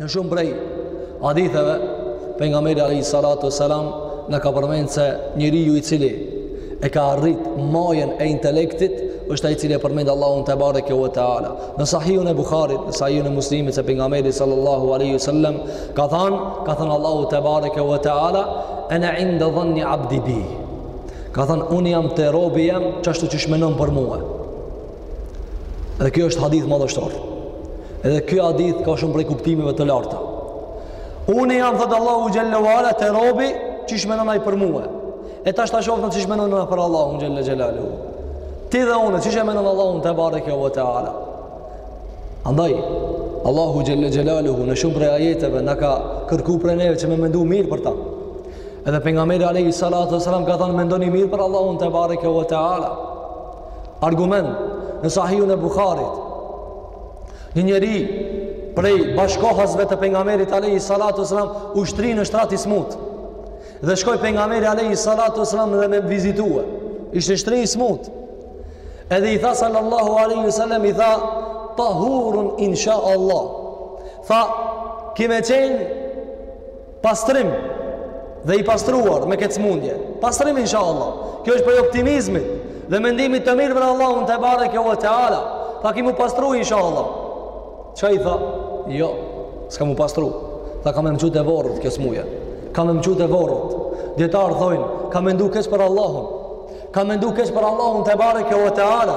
Në shumë prej haditheve pejgamberi alayhi salatu salam na ka përmend se njeriu i cili e ka arrit majën e intelektit është ai i cili e përmend Allahun tebareke ve teala. Në Sahihun e Buharit, në Sahihun e Muslimit se pejgamberi sallallahu alaihi wasallam ka thanë, ka thanë Allahu tebareke ve teala, ana inda dhanni abdi bi. Ka thanë unë jam te robi jem qashtu qysh menon për mue. Edhe kjo është hadith madhështor. Edhe kjo hadith ka shumë prej kuptimeve të larta. Unë jam thotë Allahu xhelle ve ala te robi qysh menon ai për mue. E tash ta shofna qysh menon na për Allahun xhelle xhelaluhu. Ti dhe unë, qysh e mendon Allahun tebareke ve teala. Andaj, Allahu xhelle xhelaluhu në shumë prej ajeteve na ka kërku prej neve që me mendu mirë për ta. Edhe pejgamberi alejhi salatu salam ka thanë mendoni mirë për Allahun tebareke ve teala. Argument në sahihun e Buharit. Një njeri prej bashkëkohasve të pejgamberit alayhi salatu sallam u shtri në shtrat i smut. Dhe shkoi pejgamberi alayhi salatu sallam dhe me vizitue. Ishte shtri i smut. Edhe i tha sallallahu alaihi wasallam i tha tahurun insha Allah. Tha ki me qen Pastrim dhe i pastruar me këtë smundje. Pastrim insha Allah. Kjo është prej optimizmit dhe mendimit të mirë për Allahun tebareke ve teala. Tha ki m'u pastru insha Allah. Çka i tha? Jo, s'kam m'u pastru. Tha ka me m'çu te vorret kjo smuje. Ka me m'çu te vorret. Dijetarët thojnë, ka mendu keq për Allahun. Ka mendu keq për Allahun tebareke ve teala.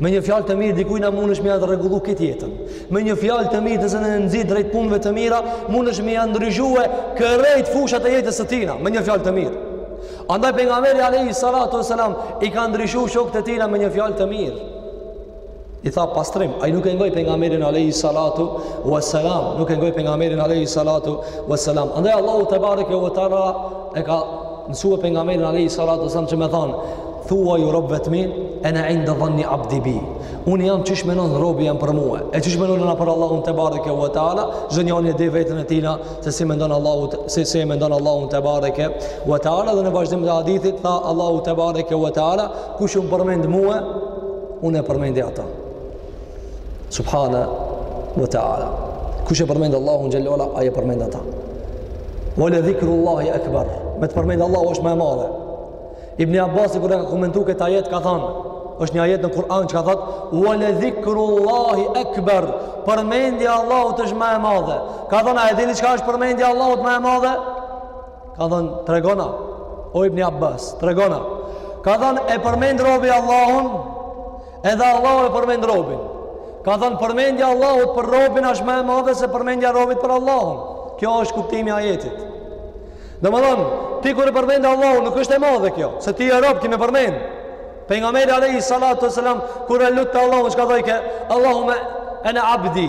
Me një fjalë të mirë dikujt na mundesh me ia rregullu këtë jetën. Me një fjalë të mirë tue e nxit drejt punëve të mira, mundesh me ia ndryshue krejt fushat e jetës së tina, me një fjalë të mirë. Andaj pejgamberi alayhi salatu wasalam i ka ndryshuar shokët e tina me një fjalë të mirë. I tha pastrim, ai nuk e ngoi pejgamberin alayhi salatu wasalam, nuk e ngoi pejgamberin alayhi salatu wasalam. Andaj Allahu tebareke ve teala e ka mësue pejgamberin alayhi salatu wasallam që me thanë, thuaju robëve të mi, ana inda dhanni abdi bi. Unë jam qysh menon robi jem për mue. E qysh menon na për Allahun tebareke ve teala, çdo njoni e di veten e tina se si mendon Allahu se si mendon Allahun tebareke ve teala dhe në vazhdim të hadithit tha Allahu tebareke ve teala, kush um përmend mue, unë e përmendi ata. Subhana wa ta'ala. Kush e përmend Allahun xhelle ve ala, ai e përmend ata. Wa la dhikrullahi akbar. Me të përmend Allahu është më e madhe. Ibn Abbas kur ka komentuar këtë ajet ka thënë, është një ajet në Kur'an që ka thënë wa la dhikrullahi akbar. Përmendja e Allahut është më e madhe. Ka thënë a e dini çka është përmendja e Allahut më e madhe? Ka thënë tregona. O Ibn Abbas, tregona. Ka thënë e përmend robi Allahun Edhe Allahu e përmend robin. Ka thënë përmendja e Allahut për robin është më e madhe se përmendja e robit për Allahun. Kjo është kuptimi i ajetit. Domthon, ti kur e përmend Allahun nuk është e madhe kjo, se ti je rob ki me përmend. Pejgamberi alayhi salatu wasalam kur e lutte Allahun, çka thojke? Allahumma ana abdi.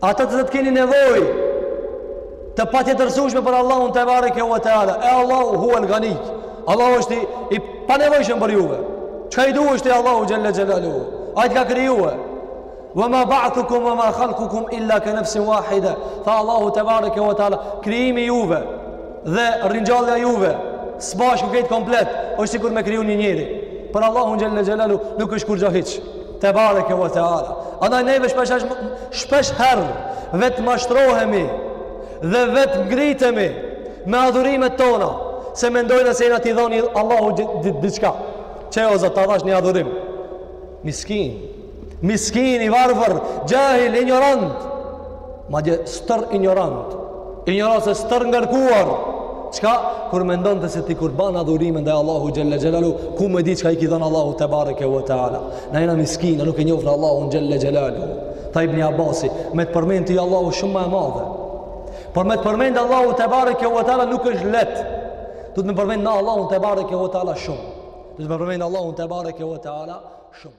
Do të keni nevojë të patjetërsueshme për Allahun tebareke ve teala. E Allahu hu el gani. Allahu është i, i panevojshëm për juve. Çka i duhesh ti Allahut xhalla xhelalu. Ai të ka krijue. Wa ma ba'thukum wa ma khalqukum illa ka nafsin wahida. Fa Allahu tebareke ve teala krijimi juve dhe ringjallja juve s'bashku krejt komplet, është sikur me kriju një njeri. Për Allahun xhalla xhelalu nuk është kurgjo hiç. Tebareke ve teala. Andaj neve shpesh, shpesh herë vetë mashtrohemi dhe vetë ngritemi me adhurimet tona se mendojna se jena tu i dhon Allahut diçka. Qe o Zot, ta dhash një adhurim. Miskin, miskin i varfër, xhahil, injorant. Madje stërinjorant, injorancë e stërngarkuar, çka kur mendon ti se ti kur ban adhurime ndaj Allahut xhelle xhelaluhu, ku me di çka i ki dhon Allahut tebareke ve teala. Na jena miskina, nuk e njofna Allahun xhelle xhelaluhu. Tha ibn Abasi, me të përmend ty Allahu shumë ma e madhe. Por me të përmend Allahu tebareke ve teala nuk është lehtë. Duhet me përmend Allahun tebareke ve teala shumë. Duhet me përmend Allahun tebareke ve teala shumë.